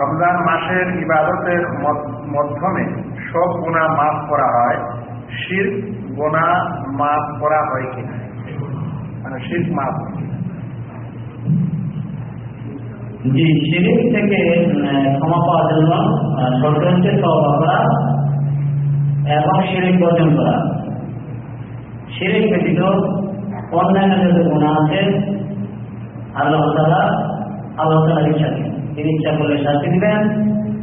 রমজান মাসের ইবাদতের মাধ্যমে সব গুণা মাফ করা হয় শির গোনা মাফ করা হয় কিনা? মানে শির মাফ। জি, শিরিক থেকে ক্ষমা পাওয়ার জন্য হচ্ছে তওবা করা এবং শিরিক বর্জন করা। ব্যতীত অন্যান্য গুণা আছে, আল্লাহ তালা আল্লাহ তালার ইচ্ছা তিনি ইচ্ছা করলে শাস্তি দিবেন,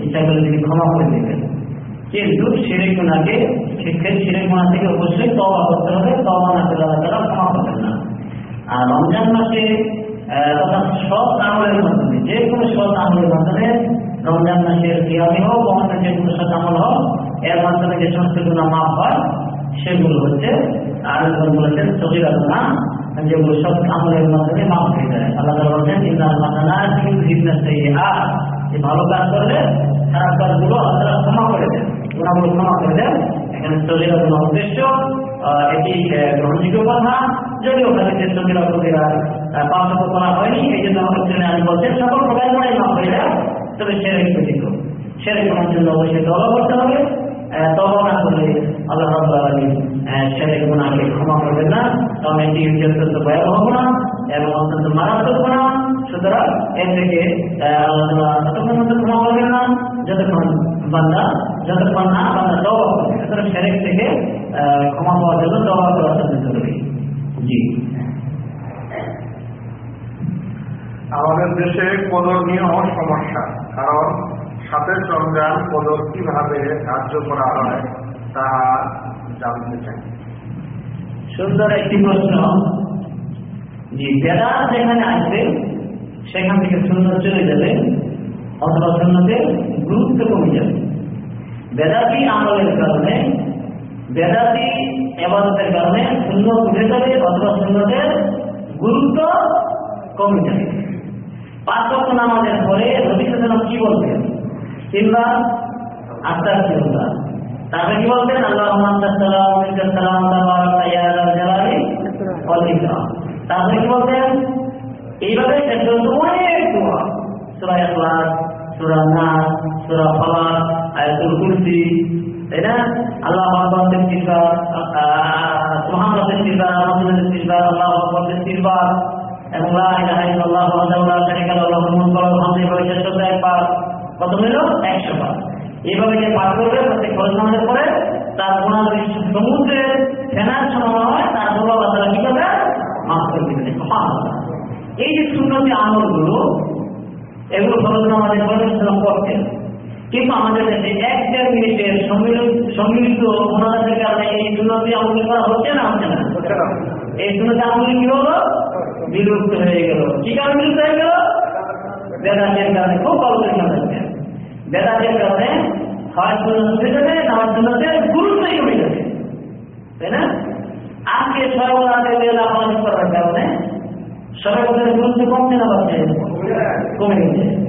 ইচ্ছা করলে তিনি ক্ষমা করে দিবেন। কিন্তু শিরিক গুণাকে শিক্ষের শিরিক গুণা থেকে অবশ্যই তওবা করতে হবে, তওবা না আল্লাহ তালা ক্ষমা করবেন না। আর রমজান মাসে তথা সৎ আমলের মাধ্যমে, যে কোনো সৎ আমলের মাধ্যমে রমজান মাসের কিয়ামি হোক, অন্য যে কোনো সৎ আমল হোক, এর মাধ্যমে যে সমস্ত গুণা মাফ হয়, সেগুলো হচ্ছে, আর বলেছেন সজিরা গুণা যেগুলো সৎ আমলের মাধ্যমে মাফ হয়ে যায় আল্লাহ তাআলা বলেছেন ইন্নাল হাসানাত ইউযহিবনা সাইয়্যাত যে ভালো কাজ করলে খারাপ কাজগুলো তাআলা ক্ষমা করে দেন। গুণাগুলো ক্ষমা করে দেন। এখানে সজিরা গুণা উদ্দেশ্য এটি গ্রহণযোগ্য কথা। যদিও ওখানে সজিরা কবিরা পার্থক্য করা হয়নি এই জন্য আমাদের জন্য আমি বলছেন সকল প্রকার গুণাই মাফ হয়ে যায় তবে সেরে ব্যতীত। সেরে করার জন্য অবশ্যই তবা করতে হবে তবা না করলে আল্লাহ রাব্বুল আলামিন আহ, সেরে গুণাকে ক্ষমা করবেন না। কারণ এটি অত্যন্ত ভয়াবহ গুণা এবং অত্যন্ত মারাত্মক গুণা সুতরাং এর থেকে আহ, আল্লাহ তাআলা ততক্ষণ পর্যন্ত ক্ষমা করবেন না যতক্ষণ বান্দা যতক্ষণ না বান্দা তবা করবে সুতরাং সেরেক থেকে ক্ষমা পাওয়ার জন্য তবা করা অত্যন্ত জরুরি। জি। আমাদের দেশে কদর নিয়েও সমস্যা কারণ সাথের রমজান কদর কীভাবে কার্য করা হয় তা জানতে চাই। সুন্দর একটি প্রশ্ন। জি বেড়া যেখানে আসবে সেখান থেকে সুন্দর চলে যাবে অথবা সুন্নতের গুরুত্ব কমে যাবে। বেদাতি আমলের কারণে, বেদাতি এবাদতের কারণে সুন্দর উঠে যাবে অথবা সুন্নতের গুরুত্ব কমে যাবে। পাঁচ নামাজের পরে রবীন্দ্রনাথ কি বলতেন? কিংবা আত্মার চিন্তা তারপরে কি বলতেন? আল্লাহ সালাম তারপরে কি বলতেন? এইভাবে অনেক দোয়া। সূরা ইখলাস, সূরা নাস, সূরা ফালাক, আয়াতুল কুরসি, তাই না? আল্লাহ আকবার তেত্রিশবার সুবহানাল্লাহ তেত্রিশবার আলহামদুলিল্লাহ তেত্রিশবার আল্লাহু আকবার তেত্রিশবার এবং লা ইলাহা ইল্লাল্লাহ ওয়াহদাহু লা শারীকা লাহু লাহুল মুলকু ওয়া লাহুল হামদু একবার। কত হইল একশো বার। এইভাবে যে পাঠ করবে, প্রত্যেক ফরজ নামাজের পরে তার গুণা যদি সমুদ্রে ফেনার সমান হয় তার বড় আল্লাহ তাআলা কি করবে মাফ করে দিবেন সুবহানাল্লাহ এই যে সুন্নতি আমলগুলো এগুলো ফরজ নামাজের পরে করতেন কিন্তু আমাদের দেশে এক দেড় মিনিটের সম্মিলিত মোনাজাতের কারণে এই সুন্নতি আমল করা হচ্ছে না হচ্ছে না? এই সুন্নতি আমল কি হলো? বিলুপ্ত হয়ে গেল। কি কারণে বিলুপ্ত হয়ে গেল? বেদাতের কারণে খুব অল্প হচ্ছে বেদাতের কারণে হয় সুন্নত যাবে না হয় সুন্নতের গুরুত্বই কমে যাবে। তাই না? আজকে সর্বরাতে বেলা পালন করার কারণে সর্বদের গুরুত্ব কমছে না বাড়ছে কমে গেছে।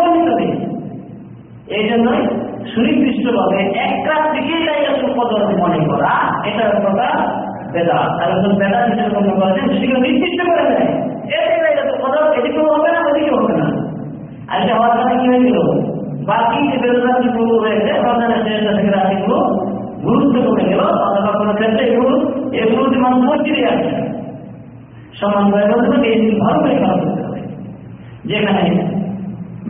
এই জন্যই সুনির্দিষ্ট ভাবে এক থেকেই লাইলাতুল কদর মনে করা, এটা কথা বেদা আর একজন বেদা হিসেবে মনে করেন সেগুলো নির্দিষ্ট করে দেয়। এদিকেও হবে না হবে না। আর এটা হয়ে থেকে রাতিগুলো গুরুত্ব করে কাজ যেখানে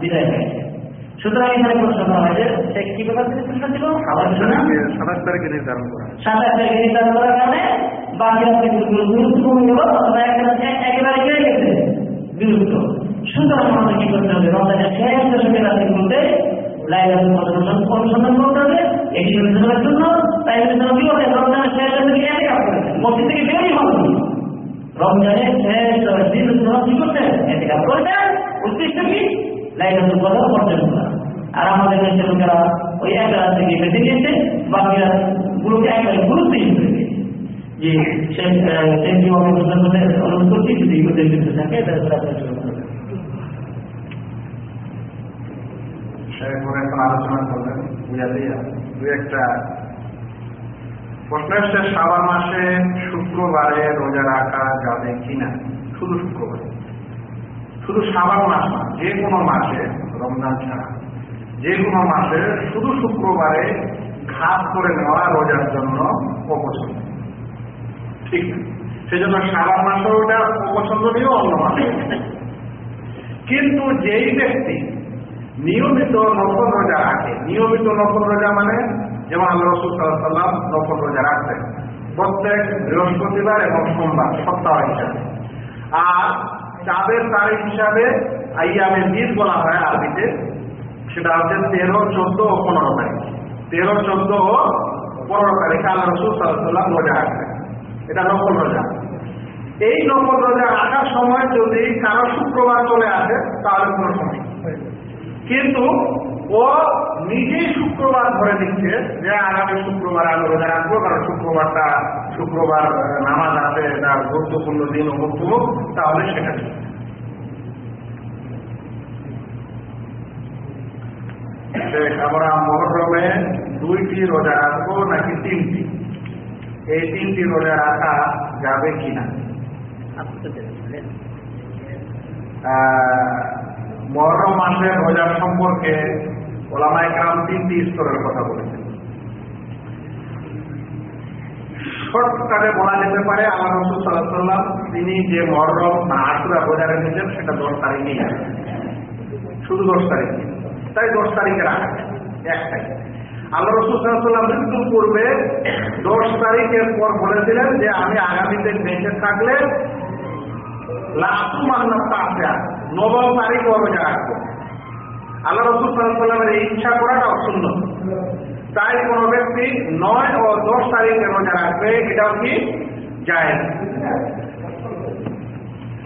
বিদায় হয়েছে সুতরাং এখানে প্রশ্ন করা হয় যে সে কি ব্যাপার থেকে প্রশ্ন ছিল? আবার শোনা সাতাশ তারিখে নির্ধারণ করা সাতাশ তারিখে নির্ধারণ করার কারণে বাকি রাত্রে গুরুত্ব কমে অথবা একেবারে কেটে গেছে বিরুদ্ধ সুতরাং আমাদের কি করতে হবে? রমজানের শেষ দশকের অনুসন্ধান করতে হবে। এটি নির্ধারণের জন্য। তাই জন্য কি হবে? রমজানের শেষ দশকে একে কাজ করেছেন মসজিদ থেকে বেরোই হবে। রমজানের শেষ দিন কি করতেন এতে কাজ করতেন উদ্দেশ্য কি? লাইলাতুল করা আর আমাদের দেশের লোকেরা ওই এক রাত থেকে বেঁচে যে আলোচনা করবেন? একটা মাসে শুক্রবারে রোজা রাখা যাবে কিনা? শুধু শুক্রবারে। শুধু শ্রাবণ মাস না যে কোনো মাসে, রমজান ছাড়া যে কোনো মাসে শুধু শুক্রবারে ঘাত করে নেওয়া রোজার জন্য অপছন্দ। ঠিক না? সেজন্য শ্রাবণ মাসেও ওটা অপছন্দনীয়, অন্য মাসে। কিন্তু যেই ব্যক্তি নিয়মিত নফল রোজা রাখে, নিয়মিত নফল রোজা মানে যেমন আল্লাহ রসুল সাল্লাম নফল রোজা রাখতেন প্রত্যেক বৃহস্পতিবার এবং সোমবার, সপ্তাহ হিসাবে। আর চাঁদের তারিখ হিসাবে আইয়ামের দিন বলা হয় আরবিতে। সেটা হচ্ছে তেরো, চোদ্দ ও পনেরো তারিখ। তেরো, চোদ্দ ও পনেরো তারিখে আল্লাহ রসুল সাল্লাম রোজা আসবে এটা নকল রোজা। এই নকল রোজা রাখার সময় যদি কারও শুক্রবার চলে আসে, তাহলে কোনো সময় কিন্তু ও নিজেই শুক্রবার ধরে দিচ্ছে যে আগামী শুক্রবার আমি রোজা রাখব কারণ শুক্রবারটা শুক্রবার নামাজ আছে এটা গুরুত্বপূর্ণ দিন তমুক, তাহলে সেটা আমরা মহরমে দুইটি রোজা রাখব নাকি তিনটি? এই তিনটি রোজা রাখা যাবে কিনা? মহরম মাসের রোজার সম্পর্কে ওলামায় গ্রাম তিনটি স্তরের কথা বলেছেন। শর্টকাটে বলা যেতে পারে আল্লাহ রসুল সাল্লাহ তিনি যে মহরম না আশুরা রোজা রেখেছেন, সেটা দশ তারিখেই আছে। শুধু দশ তারিখে তাই দশ তারিখে। রাখা একটাই আল্লাহ রসুল সাল্লাহ মৃত্যুর পূর্বে দশ তারিখের পর বলেছিলেন যে, আমি আগামীতে বেঁচে থাকলে লাস্ট মান্নাত আছে। নবম তারিখ রোজা রাখব। আল্লাহ রসুল সাল্লামের এই ইচ্ছা করাটা অসুন্দ তাই কোনো ব্যক্তি নয় ও দশ তারিখে রোজা রাখবে, এটাও কি যায়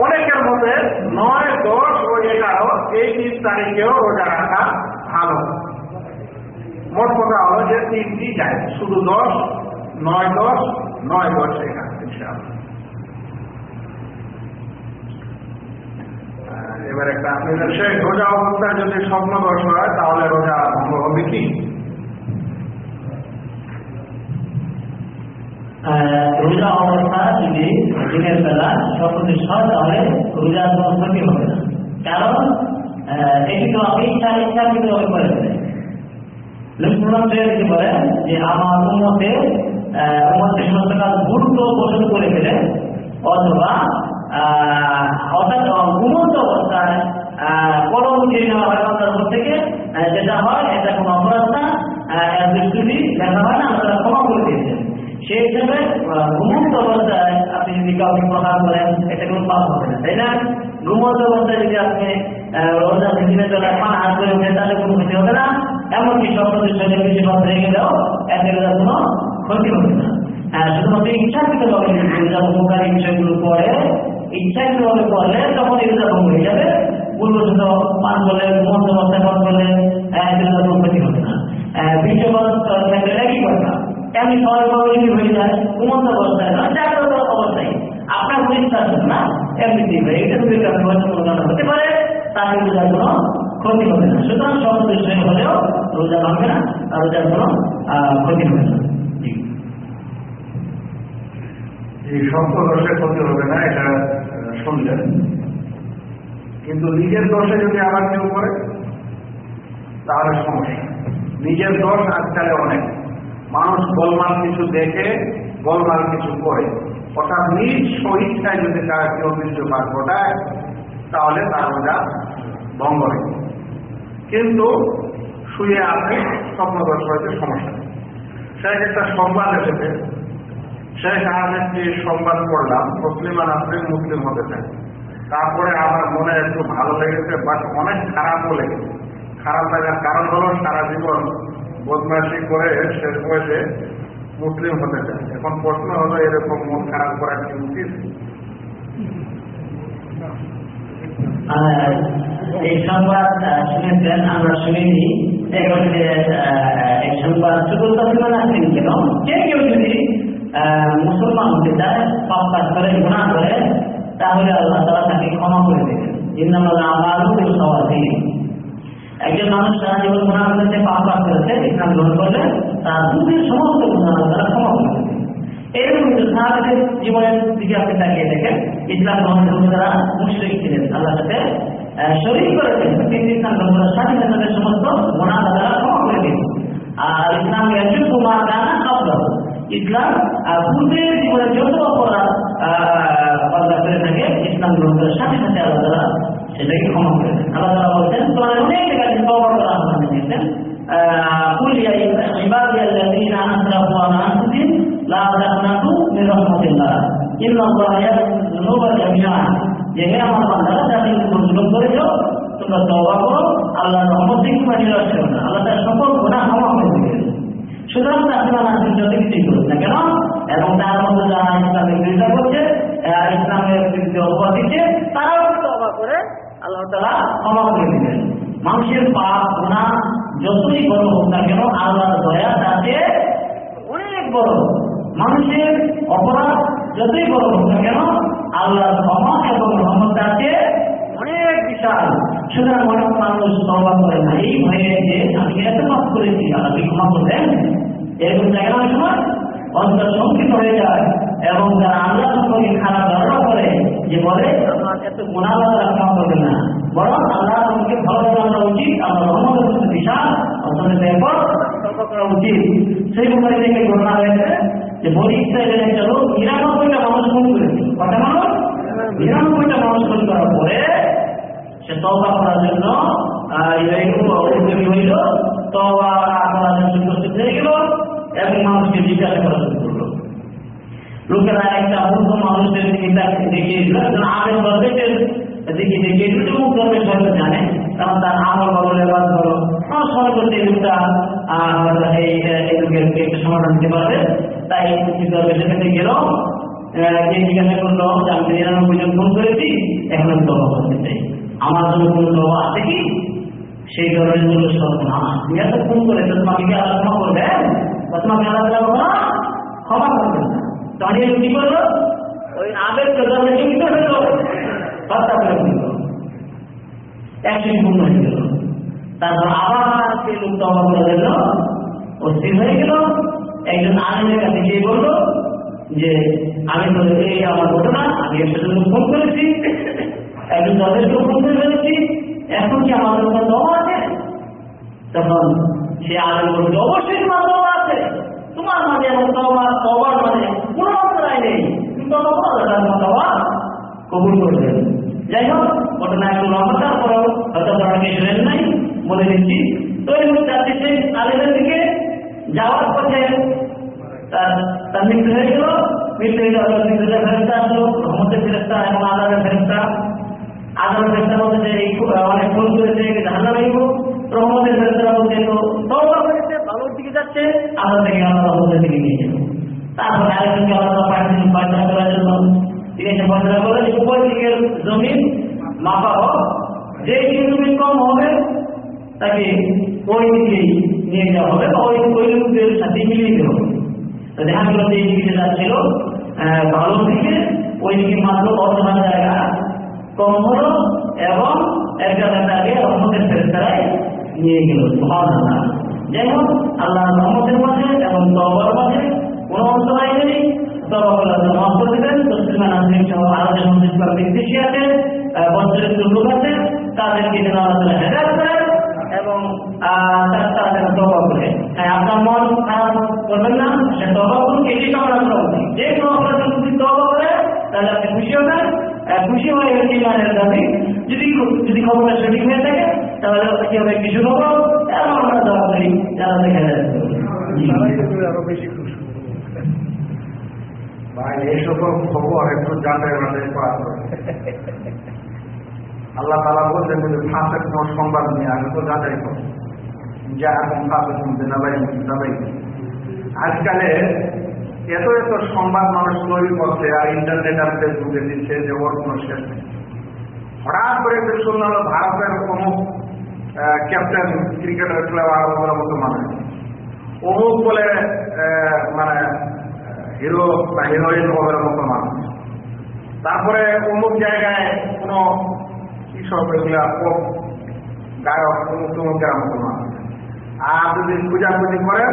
অনেকের মধ্যে নয়, দশ ও এগারো, এই তিন তারিখেও রোজা রাখা ভালো। মোট কথা হলো যে তিনটি যায় শুধু দশ, নয় দশ নয় দশ এগারো ইনশাআল্লাহ আহ, এবার একটা সে রোজা অবস্থায় যদি স্বপ্ন দোষ হয়, তাহলে রোজা ভঙ্গ হবে কি? রোজা অবস্থা যদি দিনের বেলা হয়, তাহলে কোনো হবে না। কারণ এটি তো ইচ্ছা ইচ্ছা কিন্তু আমি করে দেবেন। বলেন? যে আমার উন্মতে সমস্ত গুরুত্ব পোষণ করে ফেলে, অথবা অর্থাৎ ঘুমন্ত অবস্থায় কলম উঠিয়ে হয় থেকে যেটা হয় এটা কোনো অপরাধ না দুষ্কৃতি দেখা হয় না, আমরা ক্ষমা করে দিয়েছেন সেই হিসাবে ঘুমন্ত অবস্থায় আপনি যদি কাউকে প্রহার করেন, এটা কোনো পাপ হবে না, তাই না? ঘুমন্ত অবস্থায় যদি আপনি রোজা দিনের বেলায় পান, হাত করে উঠে, তাহলে কোনো ক্ষতি হবে না। এমনকি স্বপ্নের সঙ্গে বেশি কথা রেখে দাও এতে কোনো ক্ষতি হবে না। শুধুমাত্র ইচ্ছাকৃতভাবে যদি রোজা উপকারী বিষয়গুলো পড়ে ইচ্ছাকৃতভাবে পড়লে তখন এই রোজা ভঙ্গ হয়ে যাবে পূর্বশত পান করলে ঘুমন্ত অবস্থায় পান করলে এতে ক্ষতি হবে না। হয়ে রোজা ভাঙবে না রোজার কোনো ক্ষতি হবে না। এই দোষে ক্ষতি হবে না, এটা শুনলেন। কিন্তু নিজের দোষে যদি আবার কেউ করে, তাহলে সমস্যা। নিজের দোষ আজকালে অনেক। মানুষ গোলমাল কিছু দেখে, গোলমাল কিছু করে। অর্থাৎ নিজ স্বইচ্ছায় যদি তারা কেউ বীর্যপাত ঘটায়, তাহলে তার রোজা ভঙ্গ হয়। কিন্তু শুয়ে আছে স্বপ্নদর্শ হয়েছে সমস্যা। শেখ একটা সংবাদ এসেছে শেখ একটি সংবাদ পড়লাম, মুসলিম নাসরিন মুসলিম হতে চায়। তারপরে আমার মনে একটু ভালো লেগেছে বাট অনেক খারাপও লেগেছে খারাপ লাগার কারণ হলো সারা জীবন বদমাশি করে শেষ বয়সে মুসলিম হতে চায়। এখন প্রশ্ন হলো, এরকম মন খারাপ করা কি উচিত? এই সংবাদ শুনেছেন, আমরা শুনিনি। এখন সংবাদ চতুর্থ সীমানা কেন কেউ যদি মুসলমান হতে চায়, পাপ কাজ করে গুণা করে, তাহলে আল্লাহ তারা তাকে ক্ষমা করে দেবেন। ইন্নামাল্লাহ আমার সবাই একজন মানুষ সারা জীবন গুণা করেছে, পাপ কাজ করেছে, ইসলাম গ্রহণ করলে তার দুধের সমস্ত গুণা তারা ক্ষমা করে দেবেন। এরকম কিন্তু সাহাবাদের জীবনের দিকে আপনি তাকিয়ে দেখেন, ইসলাম গ্রহণ করতে তারা মুশরিক ছিলেন, আল্লাহর সাথে শরীক করেছেন কিন্তু ইসলাম গ্রহণ করার সাথে সমস্ত গুণা তারা ক্ষমা করে দিন আর ইসলাম একজন শব্দ ইসলাম আহ, পূর্বের জীবনের যত অপরাধ বান্দা করে থাকে ইসলাম গ্রহণ করার সাথে সাথে আল্লাহ তারা সেটাকে ক্ষমা করে দেন আল্লাহ তারা বলছেন তোমার অনেক জায়গায় তবা করার আহ্বান দিয়েছেন قل يا عبادي الذين اسرفوا على انفسهم لا تقنطوا من رحمة الله إن الله يغفر الذنوب جميعا যে হে আমার বান্দারা যাতে জুলুম করেছ তোমরা তওবা করো আল্লাহর রহমত থেকে তোমরা নিরাশ করো না আল্লাহ তার সকল গুনাহ ক্ষমা করে দিবেন না কেন? ইসলামের দিচ্ছে করে আল্লাহ তালা করে মানুষের পাপ গুণা যতই বড় হোক না কেন, আল্লাহর দয়া তাতে অনেক বড়। মানুষের অপরাধ যতই বড় হোক না কেন, আল্লাহর ক্ষমা এবং রহমত অনেক বিশাল। সুতরাং অনেক মানুষ তবা করে না। এই ভয়ে যে আমি এত পাপ করেছি আল্লাহ কি ক্ষমা করবেন এরকম জায়গা অনেক সময় অন্তর শঙ্কিত হয়ে যায় এবং যারা আল্লাহ সম্পর্কে খারাপ ধারণা করে যে বলে এত গুণাবাদ ক্ষমা করবে না। বরং আল্লাহ সম্পর্কে ভালো জানা উচিত আমার রহমতের মধ্যে বিশাল অন্তরের ব্যাপক সতর্ক করা উচিত। সেই ব্যাপারে থেকে ঘটনা হয়েছে যে বলি ইসরায়েলের একটা লোক নিরানব্বইটা মানুষ খুন করেছে। কটা মানুষ? নিরানব্বইটা মানুষ খুন করার পরে সে তবা করার জন্য উদ্যোগী হইল। তবা করার জন্য প্রস্তুত হয়ে গেল এবং মানুষকে জিজ্ঞাসা করা শুরু লোকেরা একটা মূর্খ মানুষের দিকে একজন আমের দরবেশের দিকে দেখিয়েছিল যে মুখ দরবেশ জানে। কারণ তার আমল বলো, লেবাস বলো আমার সবাই করতে লোকটা একটা সমাধান দিতে পারবে। তাই মুক্তি দরবেশের কাছে গেল যে জিজ্ঞাসা করল যে আমি নিরানব্বই জন ফোন করেছি, এখন তবা করতে চাই। আমার জন্য কোনো তবা আছে কি? সেই ধরনের জন্য সর্বনাশ তুমি এত ফোন করে, তো তোমাকে কি আল্লাহ ক্ষমা করবেন বা তোমাকে আল্লাহ ক্ষমা না তখন কি করল? ওই আবেগ করে একশো পূর্ণ হয়ে গেল। তারপর আবার সেই লোক তবা করে দিল অস্থির হয়ে গেল। একজন আলিমের কাছে গিয়ে বলল যে, আমি তো এই আমার ঘটনা, আমি একশো জন ফোন করেছি। একজন যথেষ্ট করে ফেলেছি এখন কি আমার কোনো দম আছে? তখন সে আলম বলছে অবশ্যই তোমার দম আছে। তোমার মাঝে এমন তবা তবার মানে কোনো অন্তরায় নেই। তুমি আল্লাহ তোমার কবুল করবেন যাই হোক ঘটনা একটু লম্বাটার পরেও হয়তো আপনারা কিছু শুনেন নাই, বলে দিচ্ছি। তো এই দিকে যাওয়ার পথে তার মৃত্যু হয়ে গেল। মৃত্যু হয়ে মৃত্যুদের ফেরস্তা আসলো। রহমতের আদারের ফেরস্তা বলতে এই অনেক ভুল করেছে জানা লাগবো রহমতের ফেরস্তা বলছে তো দিকে যাচ্ছে আল্লাহ থেকে আল্লাহ রহমতের নিয়ে যাবে। তারপরে আরেকজনকে আল্লাহ পাঠিয়েছেন পায়খানা করার জন্য তিনি এসে বলে যে উপর দিকের জমিন মাপা হোক, যে জমিন কম হবে, তাকে ওই নিয়ে হবে ওই সাথে মিলিয়ে দিতে হবে। এই দিকে যাচ্ছিল ভালো দিকে, ওই দিকে মাত্র অর্ধনা জায়গা কম এবং একটা তাকে রহমতের ফেরতারায় নিয়ে গেল, সুবহানাল্লাহ। যেমন আল্লাহ রহমতের মাঝে এবং তবার মাঝে কোনো অন্তরায় নেই মাফ করে দেবেন। আছে বজ্রের লোক আছে, তাদেরকে আল্লাহ এবং তারা আপনার মন খারাপ না, সে তবা করুন, এটি যে কোনো যদি তাহলে আপনি খুশি খুশি হয়ে এটি মানের দাবি যদি যদি খবরটা সঠিক হয়ে থাকে, তাহলে কি হবে? কিছু আমরা যারা দেখা যাচ্ছে জি। আরও বেশি খুশি ভাই, এই খবর একটু যাচাই বাছাই আল্লাহ তালা নিয়ে আজকালে এত এত সংবাদ মানুষ তৈরি করছে আর ইন্টারনেট আর ফেসবুকে দিচ্ছে যে ওর কোনো শেষ নেই। হঠাৎ করে একটু শুনলাম ভারতের অমুক ক্যাপ্টেন ক্রিকেটার খেলা আরম্ভ করার মতো মানুষ। অমুক বলে মানে হিরো বা হিরোইন হবার মতো মানুষ। তারপরে অমুক জায়গায় কোনো কি সব এগুলা পপ গায়ক অমুক তমুকের মতো মানুষ। আর যদি পূজাপুজি করেন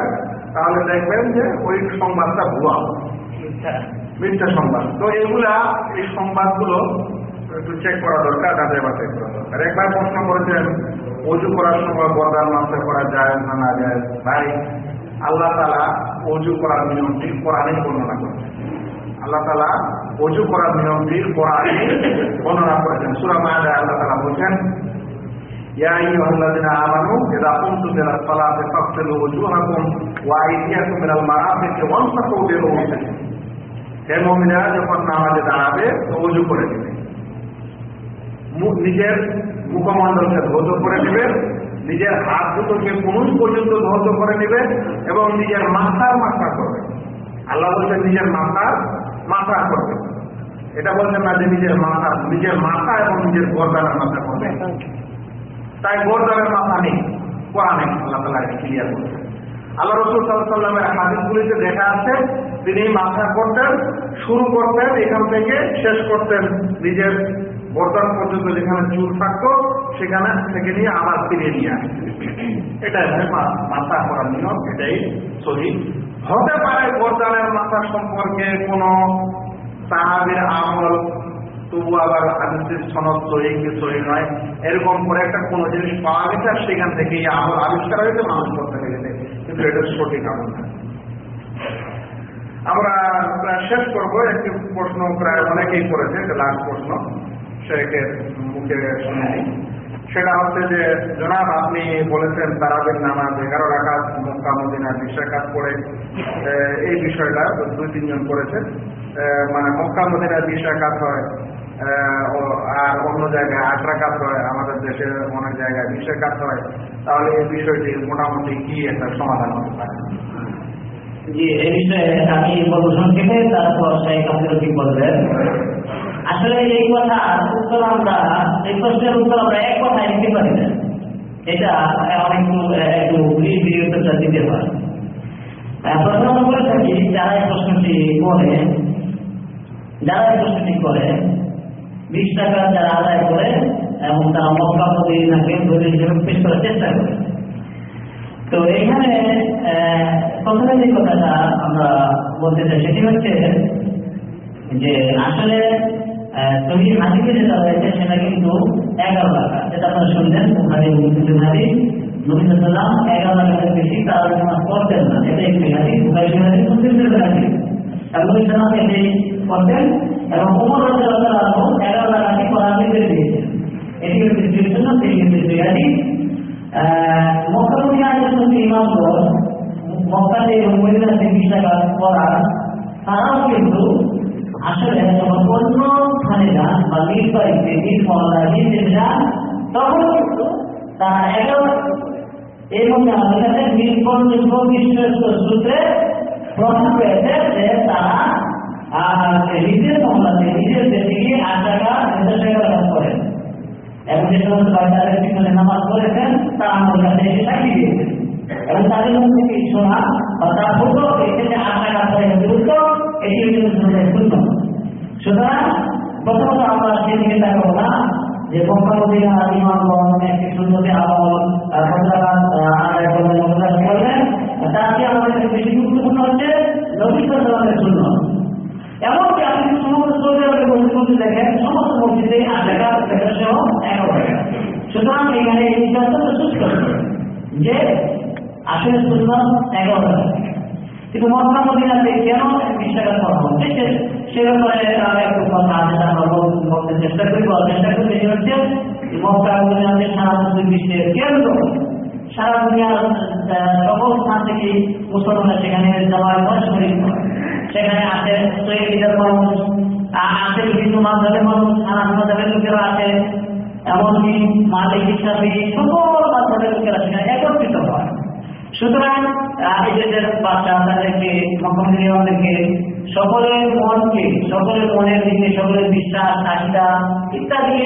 তাহলে দেখবেন যে ওই সংবাদটা ভুয়া। মিথ্যা। সংবাদ। তো এগুলা এই সংবাদগুলো একটু চেক করা দরকার যাচাই বাছাই করা দরকার। একবার প্রশ্ন করেছেন অজু করার সময় বরদান মাসে করা যায় না না যায়? ভাই আল্লাহ তালা অজু করার নিয়মটি কোরআনে বর্ণনা করেছেন। আল্লাহ তালা অজু করার নিয়মটি কোরআনে বর্ণনা করেছেন। সুরা মায়ায় আল্লাহ তালা বলছেন يا أيها الذين آمنوا إذا قمتم إلى الصلاة فاغسلوا وجوهكم وأيديكم إلى المرافق وامسحوا برؤوسكم হে মমিনা যখন নামাজে দাঁড়াবে তো অজু করে নেবে মু- নিজের মুখমণ্ডলকে ধৌত করে নেবে নিজের হাত দুটোকে পুরুষ পর্যন্ত ধৌত করে নেবে এবং নিজের মাথার মাথা করবে আল্লাহ বলছেন নিজের মাথার মাথা করবে এটা বলছেন না যে নিজের মাথা নিজের মাথা এবং নিজের গর্দানের মাথা করবে তাই গর্দানের মাথা নেই। কোরআনে আল্লাহ তালা ক্লিয়ার করছেন আল্লাহ রসুল সাল্লামের হাদিসগুলিতে দেখা আছে, তিনি মাথা করতেন, শুরু করতেন, এখান থেকে শেষ করতেন, নিজের বর্তমান পর্যন্ত যেখানে চুল থাকতো, সেখানে থেকে নিয়ে আবার ফিরে নিয়ে আসতেন। এটাই মাথা করার নিয়ম, এটাই সহি। হতে পারে বর্তমানের মাথা সম্পর্কে কোনো সাহাবির আমল তবু আবার হাদিসের সনদ সহি কি সহি নয়। এরকম করে একটা কোনো জিনিস পাওয়া গেছে আর সেখান থেকে আমল আবিষ্কার হয়েছে, মানুষ করতে গেছে কিন্তু এটা সঠিক আমল না। আমরা প্রায় শেষ করব। একটি প্রশ্ন প্রায় অনেকেই করেছে লাস্ট প্রশ্ন। শেখের মুখে শুনে নিই। সেটা হচ্ছে যে, জনাব আপনি বলেছেন তারাবের নামাজ এগারো রাখাত মক্কা মদিনা বিশ রাখাত করে এই বিষয়টা দুই তিনজন করেছেন। মানে মক্কা মদিনা বিশ রাখাত হয় আর অন্য জায়গায় আট রাখাত হয়, আমাদের দেশে অনেক জায়গায় বিশ রাখাত হয়। তাহলে এই বিষয়টি মোটামুটি কি একটা সমাধান হতে পারে? জি, এই বিষয়ে আমি বলব সংক্ষেপে তারপর সেই কাপড় কি বলবেন। আসলে এই কথা উত্তর আমরা এই প্রশ্নের উত্তর আমরা এক কথায় দিতে পারি না। এটা অনেক একটু ভিডিওটা দিতে আহ, প্রথম আমরা বলে থাকি যারা এই প্রশ্নটি করে যারা এই প্রশ্নটি করে বিশ টাকা যারা আদায় করে এবং তারা মক্কা মদিনাকে দলিল হিসেবে পেশ করার চেষ্টা করে। তো এখানে প্রথমে যে কথাটা আমরা বলতে চাই সেটি হচ্ছে যে আসলে সহি হাদিসে যেটা রয়েছে সেটা কিন্তু এগারো টাকা। যেটা আপনারা শুনলেন, বুখারি ও মুসলিম হাদিস, নবী সাল্লাম এগারো টাকার বেশি তারা নামাজ পড়তেন না। এটা একটি হাদিস, বুখারি হাদিস মুসলিম হাদিস। আর নবী সাল্লাম এটাই করতেন এবং উমর আনহু এগারো টাকাটি এটি বিষয়টা করা, তারাও কিন্তু আসলে যখন অন্য স্থানে যান বা নিজ বাড়িতে নিজ মহল্লায় নিজ যান, তখন কিন্তু তারা এগারো এই মধ্যে আমাদের কাছে নির্ভরযোগ্য বিশ্বস্ত সূত্রে প্রমাণ পেয়েছে যে তারা নিজের মহল্লাতে নিজের দেশে আট টাকা টাকা করেন। এবং যে সমস্ত বাচ্চাদের পিছনে নামাজ পড়েছেন তারা আমাদের কাছে এসে দিয়েছেন। এবং তাদের মধ্যে শোনা বা তার এখানে কাছে গুরুত্ব এটি হচ্ছে সুন্দর শূন্য সুতরাং প্রথমত আমরা সেদিকে তাকাবো না যে মক্কামদিনা ইমামগণ একটি শূন্যতে আমল ভদ্রাঘাত আদায় করলেন ভদ্রাঘাত করলেন তার আমাদের বেশি গুরুত্বপূর্ণ হচ্ছে নবী শূন্য এমনকি আপনি সমস্ত সৌদি দেখেন সমস্ত মসজিদে টাকা টাকা সহ এগারো সুতরাং এখানে এই বিষয়টা তো সুস্থ যে আসলে সুন্দর এগারো কিন্তু মক্কা মদিনাতে কেন বিশ টাকা করা হচ্ছে সে- ব্যাপারে তার একটু কথা আছে তা আমরা বলতে চেষ্টা করি, বলার চেষ্টা করি। সেটি হচ্ছে মক্কা মদিনাতে সারা পৃথিবী বিশ্বের কেন্দ্র। সারা দুনিয়ার সকল স্থান থেকে মুসলমানরা সেখানে যাওয়ার পর শরীর সেখানে আছে তৈরিদের মানুষ। আছে বিভিন্ন মাধ্যমের মানুষ, নানা মাধ্যমের লোকেরা আছে এমনকি মালিক হিসাবে সকল মাধ্যমের লোকেরা সেখানে একত্রিত হয়। সুতরাং তাদেরকে সকলের মনকে, সকলের মনের দিকে, সকলের বিশ্বাস, চাহিদা ইত্যাদি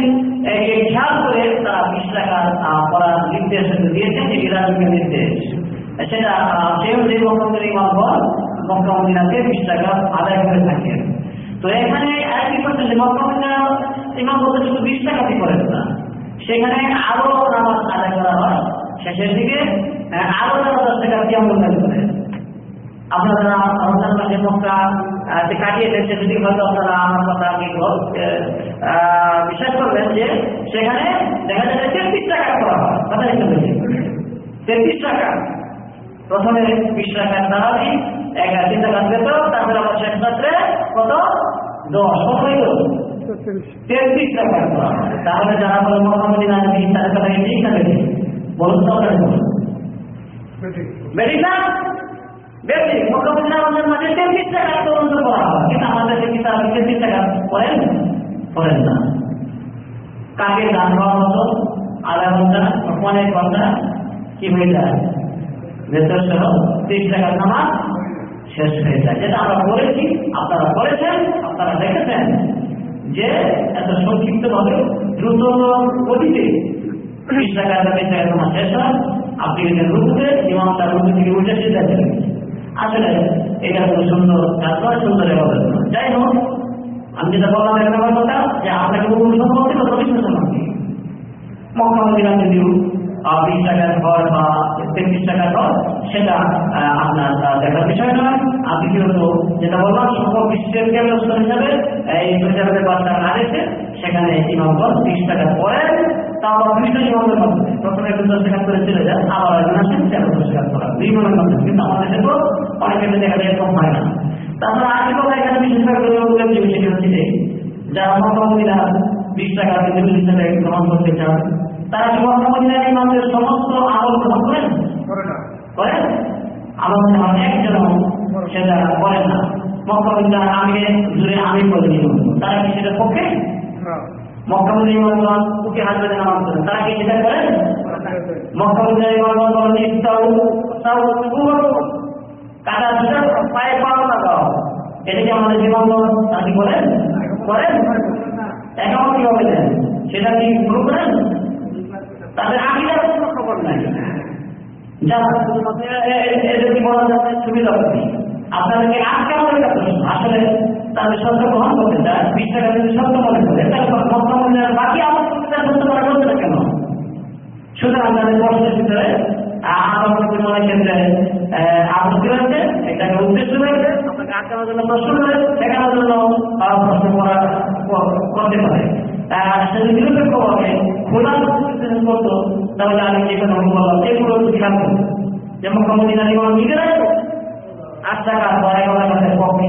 খেয়াল করে তারা করার নির্দেশ দিয়েছেন যে নির্দেশ। সেটা সেই অনুযায়ী মহামন্ত্রী মারফত মক্কামদিনাতে আদায় করে থাকেন তো এখানে একই করছেন যে মক্কামদিনা ইমাম শুধু বিশ টাকাতে করেন না। সেখানে আরও নামাজ আদায় করা হয়। শেষের দিকে আরও যারা দশ টাকা কেমন করে? আপনারা যারা রমজান মাসে মক্কা কাটিয়েছেন সেদিকে হয়তো আপনারা আমার কথা বিশ্বাস করবেন যে সেখানে দেখা যাচ্ছে তেত্রিশ টাকা করা হয় কথা হিসেবে তেত্রিশ টাকা। প্রথমে বিশ টাকার দাঁড়াবি এক তিন টাকা বেতন তারপরে আমার শেষ রাত্রে কত? দশ কত হইল তেত্রিশ। টাকা করা। তাহলে যারা বলে মোটামুটি না তাদের কথা বলুন তো আমাদের মাঝে তেত্রিশ টাকা পর্যন্ত করা হয় কিন্তু আমাদের দেশে তারা তেত্রিশ টাকা করেন? করেন না। কাকে দান হওয়ার মতো? আধা ঘণ্টা অনেক ঘণ্টা? কি হয়ে যায়? ভেতর সহ তিরিশ টাকার নামাজ শেষ হয়ে যায়। যেটা আমরা বলেছি, আপনারা করেছেন, আপনারা দেখেছেন যে এত সংক্ষিপ্ত ভাবে দ্রুত গতিতে বিশ টাকার শেষ হয় আপনি রুকুতে ইমাম তার রুকু থেকে উঠে এটা সুন্দর হোক আমি যেটা বললাম এক যে আপনাকে অনুসরণ করতে হবে অবিশ্বাস করতে মক্কা টাকার ঘর বা তেত্রিশ টাকার ঘর সেটা আপনার দেখার বিষয় নয় আর দ্বিতীয়ত যেটা বললাম সকল বিশ্বের হিসাবে এই সৈজাবের বাচ্চা আদেশে সেখানে ইমামগণ বিশ টাকা পরে তাও আবার বিভিন্ন ইমামের মাধ্যমে প্রথমে একটু দশ টাকা করে চলে যায় আবার একজন আসেন তেরো দশ টাকা করা দুই ইমামের মাধ্যমে কিন্তু আমাদের দেশে তো অনেক ক্ষেত্রে দেখা যায় এরকম হয় না। তারপরে আরেকটি কথা এখানে বিশেষ উল্লেখ যে সেটা হচ্ছে যে যারা মহামন্দিরা বিশ টাকা বিদ্যুৎ হিসেবে গ্রহণ করতে চান তারা কি মহামন্দিরা ইমামদের সমস্ত আমল গ্রহণ করেন? করেন? আমার একজন সেটা করেন না। মক্কামন্দিরা আমি জুড়ে আমি বলে দিল তারা কি সেটা পক্ষে? না মক্কামন্দির ইমামগণ উঠে হাত বেঁধে নামাজ করেন তারা কি সেটা করেন? মক্কামন্দির ইমামগণ বলেন ইস্তাউ সুবহান কাদা দুটা পায়ে পাও লাগাও এটা কি আমাদের জীবন তারা কি করেন? করেন। একাউন্ট কীভাবে দেন সেটা কি শুরু করেন তাদের আকিদার খবর নাই। যারা এদের কি বলা যাবে? সুবিধা আপনাদেরকে আমাদের কাছে আসলে তাদের সত্য গ্রহণ করতে চায় বিশ টাকা যদি সত্য মনে করে তাহলে বাকি আমার সত্য করা করতে কেন? সুতরাং তাদের প্রশ্নের ভিতরে মনে করে করা করতে পারে। করতো, তাহলে আমি যে কথা বললাম যেমন নিগম নিজেরাই আট টাকা টাকার পক্ষে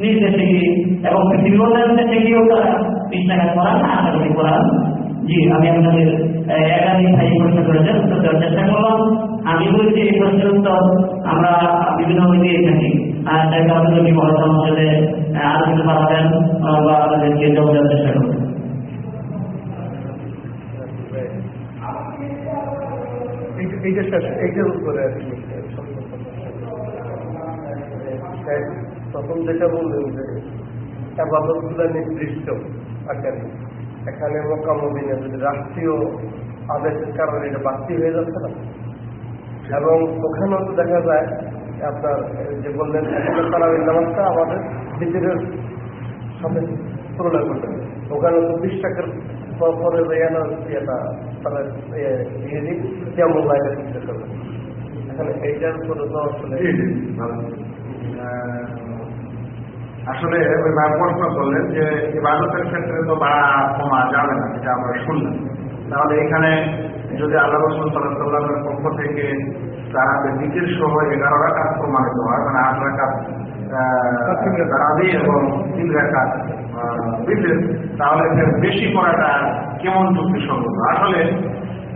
নির্দেশে গিয়ে এবং পৃথিবী দেশে গিয়েও তারা বিশ টাকা করান আট টাকা করান জি, আমি আপনাদের একাধিক ভাই প্রশ্ন করেছেন, উত্তর দেওয়ার চেষ্টা করলাম। আমি বলছি, এই প্রশ্নের উত্তর আমরা বিভিন্ন দিয়ে থাকি। আর তাই আপনি যদি বড় মসজিদে আলোচনা পাঠাবেন বা আপনাদেরকে জবাব দেওয়ার চেষ্টা করবেন এই- এইটা এইটার উপরে আর প্রথম যেটা বললেন যে আবাদতগুলো নির্দিষ্ট আকারে। এখানে মোকামদিনে যদি রাষ্ট্রীয় আদেশের কারণে এটা বাড়তি হয়ে যাচ্ছে না। এবং ওখানেও তো দেখা যায়, আপনার যে বললেন তারাবির নামাজটা আমাদের ভিতরের সাথে তুলনা করতে হবে। ওখানে তো বিশ টাকার পরে ইয়েটা তারা কেমন করবে এখানে এইটার উপরে তো আসলে আসলে ওই ভাই প্রশ্ন করলেন যে ইবাদতের ক্ষেত্রে তো বাড়া কমা যাবে না যেটা আমরা শুনলাম। তাহলে এখানে যদি আল্লাহ রসুল সাল্লামের পক্ষ থেকে তারা দ্বিতীয় সহ এগারো রাখাত প্রমাণিত হয় মানে আট রাখাত তারাবি এবং তিন রাখাত বিদ্যুৎ তাহলে বেশি করাটা কেমন যুক্তিসঙ্গত? আসলে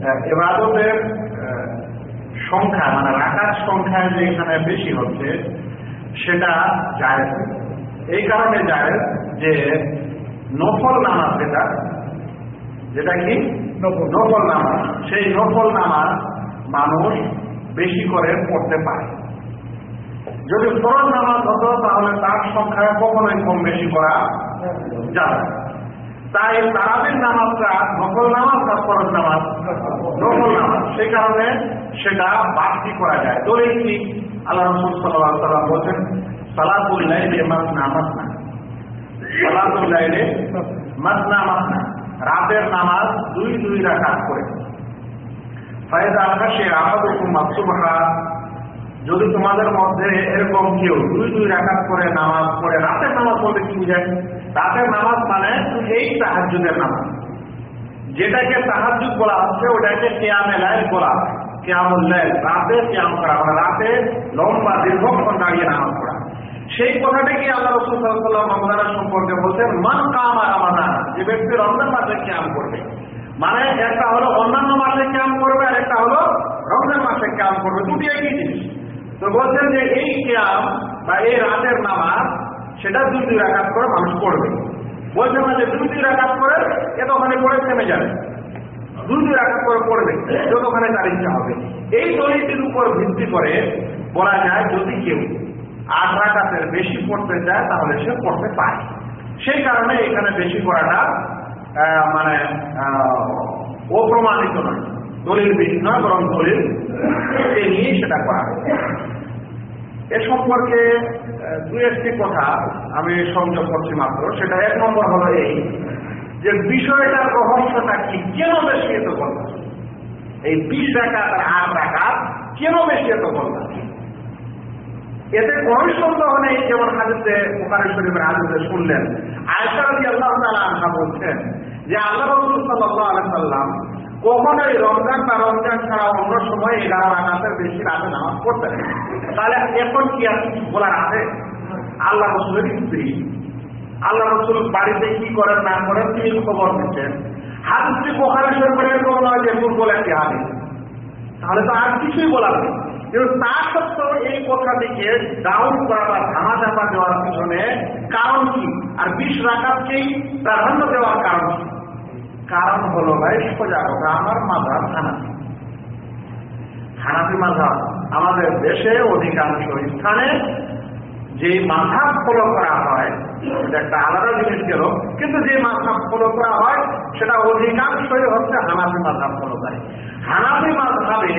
আহ, এবাদতের সংখ্যা মানে রাকাত সংখ্যা যে এখানে বেশি হচ্ছে সেটা যায় এই কারণে যায় যে নফল নামাজ যেটা যেটা কি? নফল। নামাজ। সেই নফল নামাজ মানুষ বেশি করে পড়তে পারে। যদি ফরজ নামাজ হতো তাহলে তার সংখ্যা কখনোই কম বেশি করা যাবে না। তাই তারাবির নামাজটা নকল নামাজ বা ফরজ নামাজ? নকল নামাজ। সেই কারণে সেটা বাড়তি করা যায়। দলিল কি? আল্লাহ রসুল সাল্লাহ সাল্লাম বলছেন সালাতুল্লাইলে মাসনা মাসনা। সালাতুল্লাইলে মাসনা মাসনা। রাতের নামাজ দুই দুই রাকাত করে। ফায়দা আকাশে আমাদের মাসুবহা যদি তোমাদের মধ্যে এরকম কেউ দুই দুই রাকাত করে নামাজ পড়ে রাতের নামাজ বলতে কি বুঝায় রাতের নামাজ মানে এই তাহাজুদের নামাজ। যেটাকে তাহাজুদ বলা হচ্ছে, ওটাকে কেয়ামেলায় বলা হয়। কেয়ামুল্লাহ রাতে কেয়াম করা মানে রাতে লম্বা দীর্ঘক্ষণ দাঁড়িয়ে নামাজ পড়া। সেই কথাটাকে আল্লাহ রসুল রমজানের সম্পর্কে বলছেন? মান কামা রামাদান, যে ব্যক্তি রমজান মাসে ক্যাম করবে। মানে একটা হলো অন্যান্য মাসে ক্যাম করবে আর একটা হলো রমজান মাসে ক্যাম করবে। দুটি একই জিনিস। তো বলছেন যে এই ক্যাম বা এই রাতের নামাজ, সেটা দুই দুই রাকাত করে মানুষ পড়বে। বলছেন না যে দুই দুই রাকাত করে এতখানে পড়ে থেমে যাবে। দুই দুই রাকাত করে পড়বে যতখানে তার ইচ্ছা হবে। এই দলিলটির উপর ভিত্তি করে বলা যায়, যদি কেউ আট রাকাতের বেশি পড়তে চায়, তাহলে সে পড়তে পারে। সেই কারণে এখানে বেশি করাটা মানে অপ্রমাণিত নয়। দলিল বেশি নয় বরং দলিল নিয়ে সেটা করা এ সম্পর্কে দু একটি কথা আমি সংযোগ করছি মাত্র। সেটা এক নম্বর হলো এই যে বিষয়টার রহস্যটা কি, কেন বেশি এত কথা এই বিশ রাকাত আর আট রাকাত কেন বেশি এত কথা এতে কোন সন্দেহ নেই, যেমন হাদিসে বুখারী শরীফের হাদিসে শুনলেন। আয়েশা রাদিয়াল্লাহু তাআলা আনহা বলছেন যে আল্লাহ রাসূল সাল্লাল্লাহু আলাইহি সাল্লাম কখনোই রমজান বা রমজান ছাড়া অন্য সময় এগারো রাকাতের বেশি রাতে নামাজ পড়তে। তাহলে এখন কি আর কিছু বলার আছে? আল্লাহ রসুলের স্ত্রী। আল্লাহ রসুল বাড়িতে কি করেন, না করেন, তিনি খবর দিচ্ছেন। হাদিসটি বোখারি শরীফের এরকম নয় যে দুর্বল একটি হাদিস। তাহলে তো আর কিছুই বলার নেই। কিন্তু তা সত্ত্বেও এই কথা কথাটিকে ডাউন করা বা ধামা চাপা দেওয়ার পিছনে কারণ কি? আর বিশ রাকাতকেই প্রাধান্য দেওয়ার কারণ কি? কারণ হলো ভাই, সোজা কথা, আমার মাধাব হানাফি। হানাফি মাধাব আমাদের দেশে অধিকাংশ স্থানে যে মাধাব ফলো করা হয়, এটা একটা আলাদা জিনিস গেল কিন্তু যে মাধাব ফলো করা হয়, সেটা অধিকাংশই হচ্ছে হানাফি মাধাব ফলো করে। হানাফি মাধাবে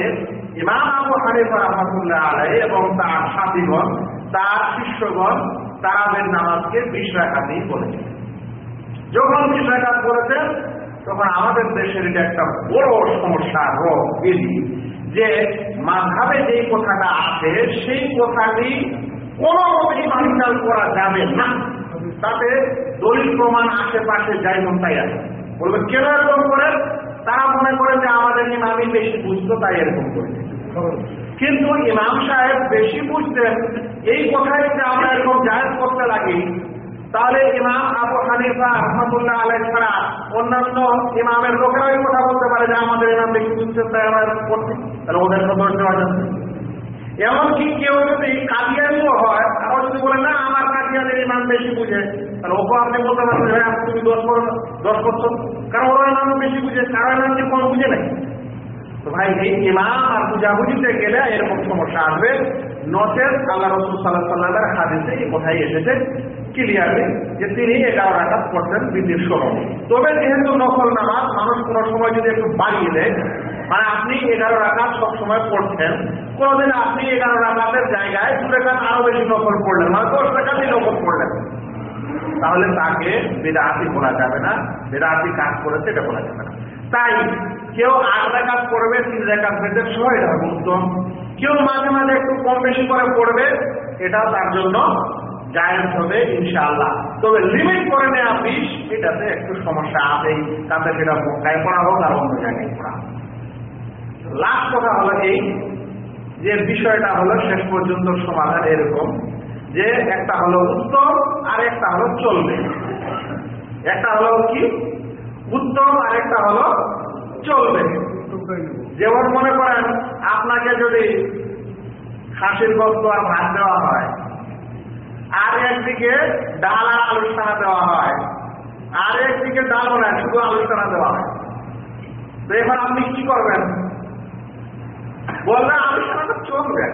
ইমাম আবু হানিফা রহমতুল্লাহ আলাই এবং তার সাথীগণ, তার শিষ্যগণ তারাবের নামাজকে বিশ রাখাতেই যখন বিশ করেছেন তখন আমাদের দেশের এটা একটা বড় সমস্যা রোগ এদি যে মাঝাবে যে কথাটা আছে, সেই কথাটি কোনো মতেই বাঞ্চাল করা যাবে না। তাতে দলিল প্রমাণ আশেপাশে যাই মন তাই আছে। বলবে কেন এরকম করে তারা মনে করে যে আমাদের ইমামই বেশি বুঝতো, তাই এরকম করে কিন্তু ইমাম সাহেব বেশি বুঝতেন। এই কথাই যে আমরা এরকম জায়েজ করতে লাগি তাহলে ইমাম আবু হানিফা রহমতুল্লাহ আলাই ছাড়া অন্যান্য ইমামের লোকেরা এই কথা বলতে পারে যে আমাদের ইমাম বেশি বুঝছেন তাই আমরা করছি তাহলে ওদের দোষ দেওয়া যাচ্ছে এমনকি কেউ যদি কাদিয়ানিও হয় আরও যদি বলে না আমার কাদিয়ানের ইমাম বেশি বুঝে তাহলে ওকে আপনি বলতে পারেন যে ভাই, তুমি দশ করো দশ করছ কারণ ওরা ইমাম বেশি বুঝে কারও ইমাম কি কম বুঝে নাই। তো ভাই এই ইমাম আর বুঝাবুঝিতে গেলে এরকম সমস্যা আসবে। নচেত আল্লাহ রসুল সাল্লাহ সাল্লামের হাদিসে এই কথাই এসেছে ক্লিয়ারলি যে তিনি এগারো রাখাত করতেন বিধির সময় তবে যেহেতু নকল নামাজ মানুষ কোনো সময় যদি একটু বাড়িয়ে দেয় মানে আপনি এগারো রাখাত সবসময় পড়ছেন, কোনোদিন আপনি এগারো রাখাতের জায়গায় দু রেখাত আরও বেশি নকল পড়লেন মানে দশ রেখাতেই নকল পড়লেন। তাহলে তাকে বেদাহাতি বলা যাবে না বেদাহাতি কাজ করেছে এটা বলা যাবে না। তাই কেউ আট রেখাত করবে তিন রেখাত পেতে সহ এটা উত্তম। কেউ মাঝে মাঝে একটু কম বেশি করে পড়বে, এটা তার জন্য জায়েজ হবে ইনশাআল্লাহ। তবে লিমিট করে নেওয়া বিষ এটাতে একটু সমস্যা আছেই। তাতে সেটা মক্কায় পড়া হোক আর অন্য জায়গায় পড়া। লাস্ট কথা হলো এই, যে বিষয়টা হলো শেষ পর্যন্ত সমাধান এরকম, যে একটা হলো উত্তম আর একটা হলো চলবে। একটা হলো কি? উত্তম আর একটা হলো চলবে। যেমন মনে করেন, আপনাকে যদি খাসির বস্তু আর ভাত দেওয়া হয়, আর একদিকে ডাল আর আলু ছানা দেওয়া হয়, আর একদিকে ডাল না শুধু আলু ছানা দেওয়া হয়। তো এবার আপনি কি করবেন? বললেন আলুর তো চলবে।